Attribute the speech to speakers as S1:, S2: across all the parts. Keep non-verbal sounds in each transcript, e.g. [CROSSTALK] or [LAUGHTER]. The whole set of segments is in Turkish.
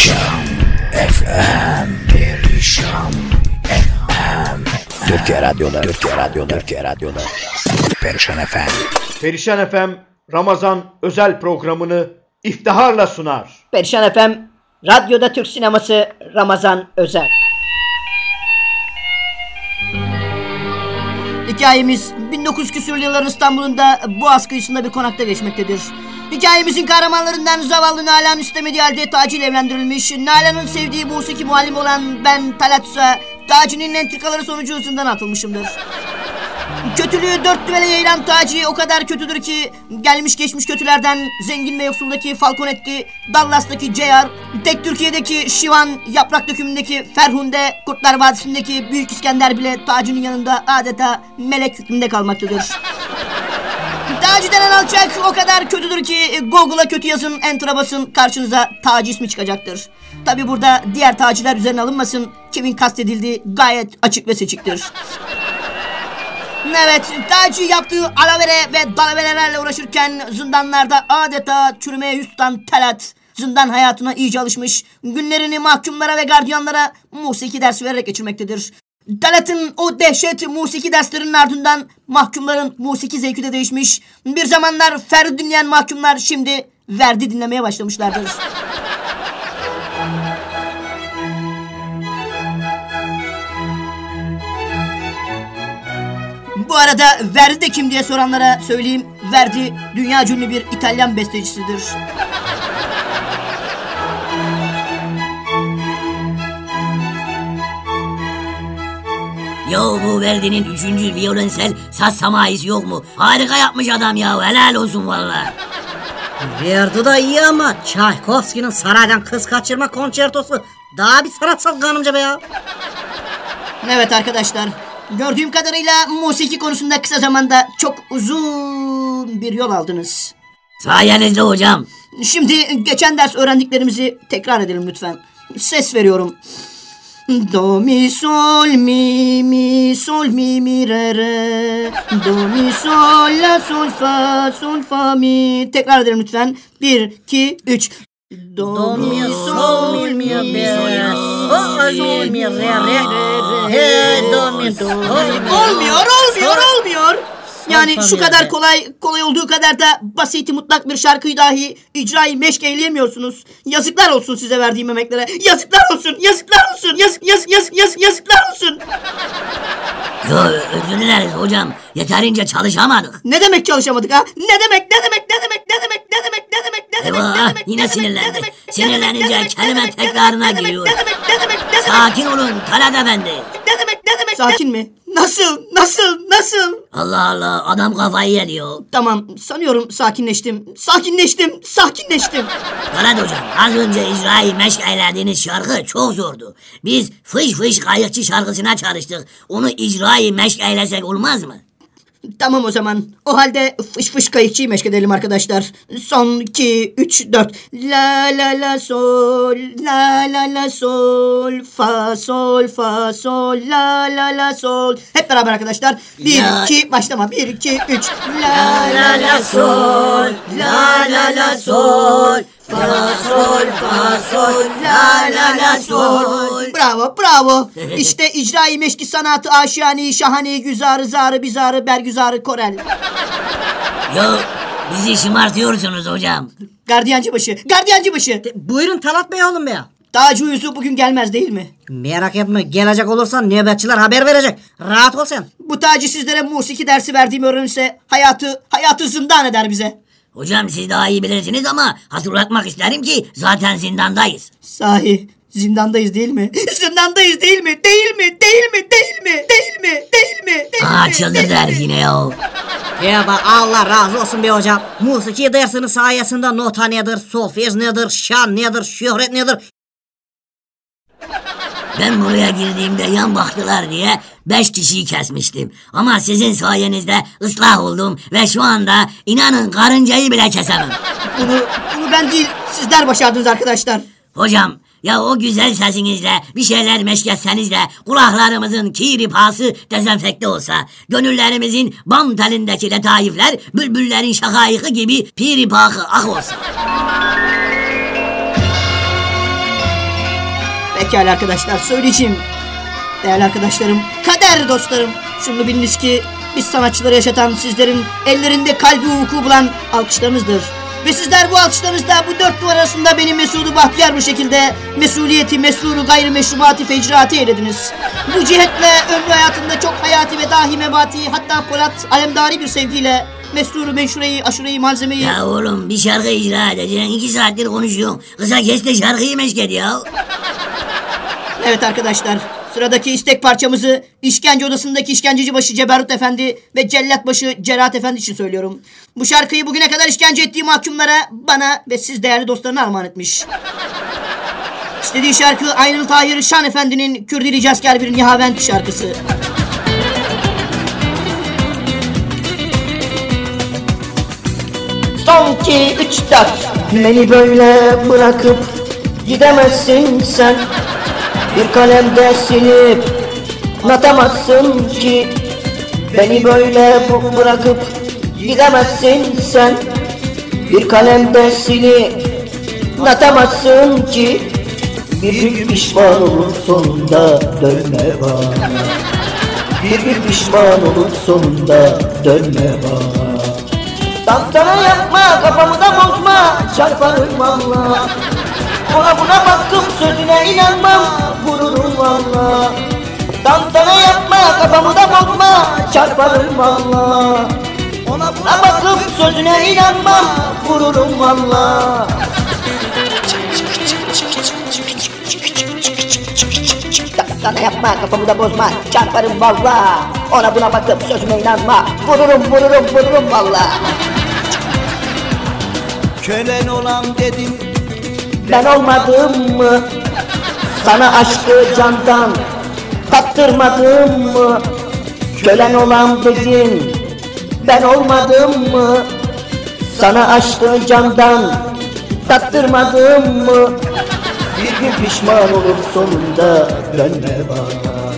S1: Perişan. FM Perişan. FM Türkiye Radyo'da. Türkiye Radyo'da. Türkiye Radyo'da. Perişan FM
S2: Perişan FM Ramazan özel programını iftiharla sunar.
S3: Perişan FM Radyoda Türk Sineması Ramazan Özel. Hikayemiz 1900 küsürlü yılların İstanbul'unda Boğaz kıyısında bir konakta geçmektedir. Hikayemizin kahramanlarından zavallı Nalan istemediği halde Taci evlendirilmiş. Nalan'ın sevdiği musiki muallim olan ben Talat ise Taci'nin entrikaları sonucu zindan atılmışımdır. Kötülüğü dört düvele yayılan Taci o kadar kötüdür ki gelmiş geçmiş kötülerden zengin ve yoksuldaki Falconetti, Dallas'taki Ceyar, tek Türkiye'deki Şivan, Yaprak Dökümü'ndeki Ferhunde, Kurtlar Vadisi'ndeki Büyük İskender bile Taci'nin yanında adeta melek hükmünde kalmaktadır. Taci denen alçak o kadar kötüdür ki Google'a kötü yazın enter basın karşınıza Taci ismi çıkacaktır. Tabi burada diğer taciler üzerine alınmasın kimin kastedildiği gayet açık ve seçiktir. Evet, Taci yaptığı alavere ve dalaverelerle uğraşırken zindanlarda adeta çürümeye yüz tutan Talat, zindan hayatına iyice alışmış, günlerini mahkumlara ve gardiyanlara musiki dersi vererek geçirmektedir. Talat'ın o dehşet musiki derslerinin ardından mahkumların musiki zevki de değişmiş. Bir zamanlar Ferdi dinleyen mahkumlar şimdi Verdi dinlemeye başlamışlardır. Bu arada Verdi de kim diye soranlara söyleyeyim. Verdi dünya ünlü bir İtalyan bestecisidir.
S4: Ya bu Verdi'nin üçüncü violensel saz samaisi yok mu? Harika yapmış adam ya helal olsun valla.
S5: Verdi da iyi ama Çaykovski'nin saraydan kız kaçırma konçertosu daha bir sanatsal kanımca be ya.
S3: Evet arkadaşlar. Gördüğüm kadarıyla musiki konusunda kısa zamanda çok uzun bir yol aldınız.
S4: Sayenizde hocam.
S3: Şimdi geçen ders öğrendiklerimizi tekrar edelim lütfen. Ses veriyorum. Do mi sol mi mi sol mi mi re re. Do mi sol la sol fa sol fa mi. Tekrar edelim lütfen. Bir, iki, üç.
S5: Do mi sol mi mi re sol mi re do mi sol.
S3: Olmuyor, olmuyor, olmuyor. Yani şu kadar kolay, kolay olduğu kadar da basit mutlak bir şarkıyı dahi icrayı meşk eyleyemiyorsunuz. Yazıklar olsun size verdiğim emeklere. Yazıklar olsun, yazıklar olsun, yazık, yazık, yazık, yazık, yazıklar olsun.
S4: Yo özür dileriz hocam. Yeterince çalışamadık.
S3: Ne demek çalışamadık ha? Ne demek, ne demek, ne demek, ne demek, ne demek, ne demek, ne demek,
S4: Eyvah,
S3: ne demek,
S4: yine
S3: ne demek,
S4: sinirlendi.
S3: ne demek, ne
S4: Sinirlenince kelime tekrarına giriyor.
S3: Ne demek, ne demek, ne demek,
S4: Sakin olun Talat Efendi.
S3: ne demek, ne demek. Sakin mi? Nasıl, nasıl, nasıl?
S4: Allah Allah adam kafayı yediyor.
S3: Tamam, sanıyorum sakinleştim. Sakinleştim, sakinleştim.
S4: Talat hocam az önce icrayı meşk eylediğiniz şarkı çok zordu. Biz fış fış kayıkçı şarkısına çalıştık. Onu icrayı meşk eylesek olmaz mı?
S3: Tamam o zaman. O halde fış fış kayıkçıyı meşk edelim arkadaşlar. Son iki, üç, dört. La la la sol, la la la sol, fa sol, fa sol, la la la sol. Hep beraber arkadaşlar. Bir,
S4: Ya-
S3: iki, başlama. Bir, iki, üç. La la la sol, la la la sol. Fa sol, fa sol, la la la sol. Bravo, bravo. İşte icra-i meşki sanatı aşiyani, şahane, güzarı, zarı, bizarı, bergüzarı, korel.
S4: Yo bizi şımartıyorsunuz hocam.
S3: Gardiyancı başı, gardiyancı başı.
S5: Buyurun Talat Bey oğlum ya.
S3: Taci uyusu bugün gelmez değil mi?
S5: Merak etme gelecek olursan nöbetçiler haber verecek. Rahat ol sen.
S3: Bu Taci sizlere musiki dersi verdiğimi öğrenirse hayatı, hayatı zindan eder bize.
S4: Hocam siz daha iyi bilirsiniz ama hatırlatmak isterim ki zaten zindandayız.
S3: Sahi zindandayız değil mi? [LAUGHS] Zindandayız değil mi? Değil mi? Değil mi? Değil mi? Değil mi? Değil mi? Değil
S4: Aa
S3: mi?
S4: çıldırdı herif yine ya.
S5: Ya bak Allah razı olsun be hocam. Musiki dersinin sayesinde nota nedir, solfej nedir, şan nedir, şöhret nedir
S4: Ben buraya girdiğimde yan baktılar diye beş kişiyi kesmiştim. Ama sizin sayenizde ıslah oldum ve şu anda inanın karıncayı bile kesemem.
S3: Bunu, bunu ben değil sizler başardınız arkadaşlar.
S4: Hocam ya o güzel sesinizle bir şeyler meşgetseniz de kulaklarımızın kiri pası dezenfekte olsa, gönüllerimizin bam telindeki letaifler bülbüllerin şakayıkı gibi piri pakı ak olsa.
S3: Pekala arkadaşlar söyleyeceğim. Değerli arkadaşlarım, kader dostlarım. Şunu biliniz ki biz sanatçıları yaşatan sizlerin ellerinde kalbi vuku bulan alkışlarınızdır. Ve sizler bu alkışlarınızda bu dört duvar arasında benim Mesud'u bahtiyar bir şekilde mesuliyeti, mesruru, gayrimeşrubati fecraati eylediniz. Bu cihetle ömrü hayatında çok hayati ve dahi mebati hatta Polat alemdari bir sevgiyle mesruru, menşureyi, aşureyi, malzemeyi...
S4: Ya oğlum bir şarkı icra edeceksin. iki saattir konuşuyorsun. Kısa kes de şarkıyı meşk et ya.
S3: Evet arkadaşlar, sıradaki istek parçamızı işkence odasındaki işkenceci başı Ceberut Efendi ve cellat başı Cerat Efendi için söylüyorum. Bu şarkıyı bugüne kadar işkence ettiği mahkumlara, bana ve siz değerli dostlarına armağan etmiş. İstediği şarkı Aynur Tahir Şan Efendi'nin Kürdili Casker bir Nihavent şarkısı. Son üç, dört. Beni böyle bırakıp gidemezsin sen. Bir kalemde silip atamazsın ki Beni böyle bırakıp gidemezsin sen. Bir kalemde silip atamazsın ki Bir gün pişman olur sonunda dönme bana. Bir gün pişman olur sonunda dönme bana. Tantana yapma kafamı da bozma çarparım valla. Ona buna baktım sözüne inanmam vururum valla. Tantana yapma kafamı da bozma çarparım valla. Ona buna baktım sözüne inanmam vururum valla. Tantana yapma kafamı da bozma çarparım valla. Ona buna bakıp sözüme inanma vururum vururum vururum valla.
S6: Kölen olan dedim
S3: Ben olmadım mı? Sana aşkı candan tattırmadım mı? Kölen olan dedin Ben olmadım mı? Sana aşkı candan tattırmadım mı? Bir gün pişman olur sonunda dönme bana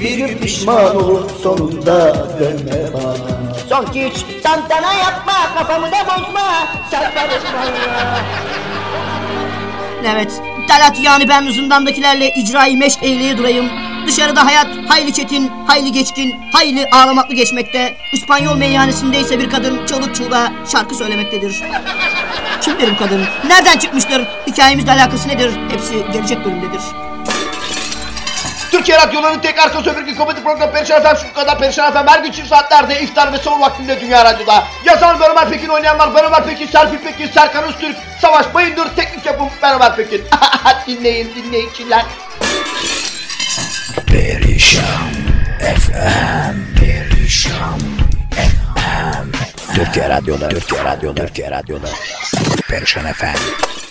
S3: Bir gün pişman olur sonunda dönme bana Son ki üç tantana yapma kafamı da bozma Çarparım valla Evet, Talat yani ben zındandakilerle icrayı meşk eyleye durayım. Dışarıda hayat hayli çetin, hayli geçkin, hayli ağlamaklı geçmekte. İspanyol meyhanesinde ise bir kadın çoluk çoluğa şarkı söylemektedir. Kimdir bu kadın? Nereden çıkmıştır? Hikayemizle alakası nedir? Hepsi gelecek bölümdedir.
S2: Türkiye Radyoları'nın tek arka sömürge komedi programı Perişan Efem şu kadar Perişan Efem her gün çift saatlerde iftar ve son vaktinde Dünya Radyo'da. Yazan Beraber Pekin oynayanlar Beraber Pekin, Serpil Pekin, Serkan Öztürk, Savaş Bayındır, teknik yapım Beraber Pekin. [LAUGHS] dinleyin dinleyiciler.
S1: Perişan FM Perişan FM Türkiye Radyoları Türkiye Radyoları Türkiye Radyoları Perişan FM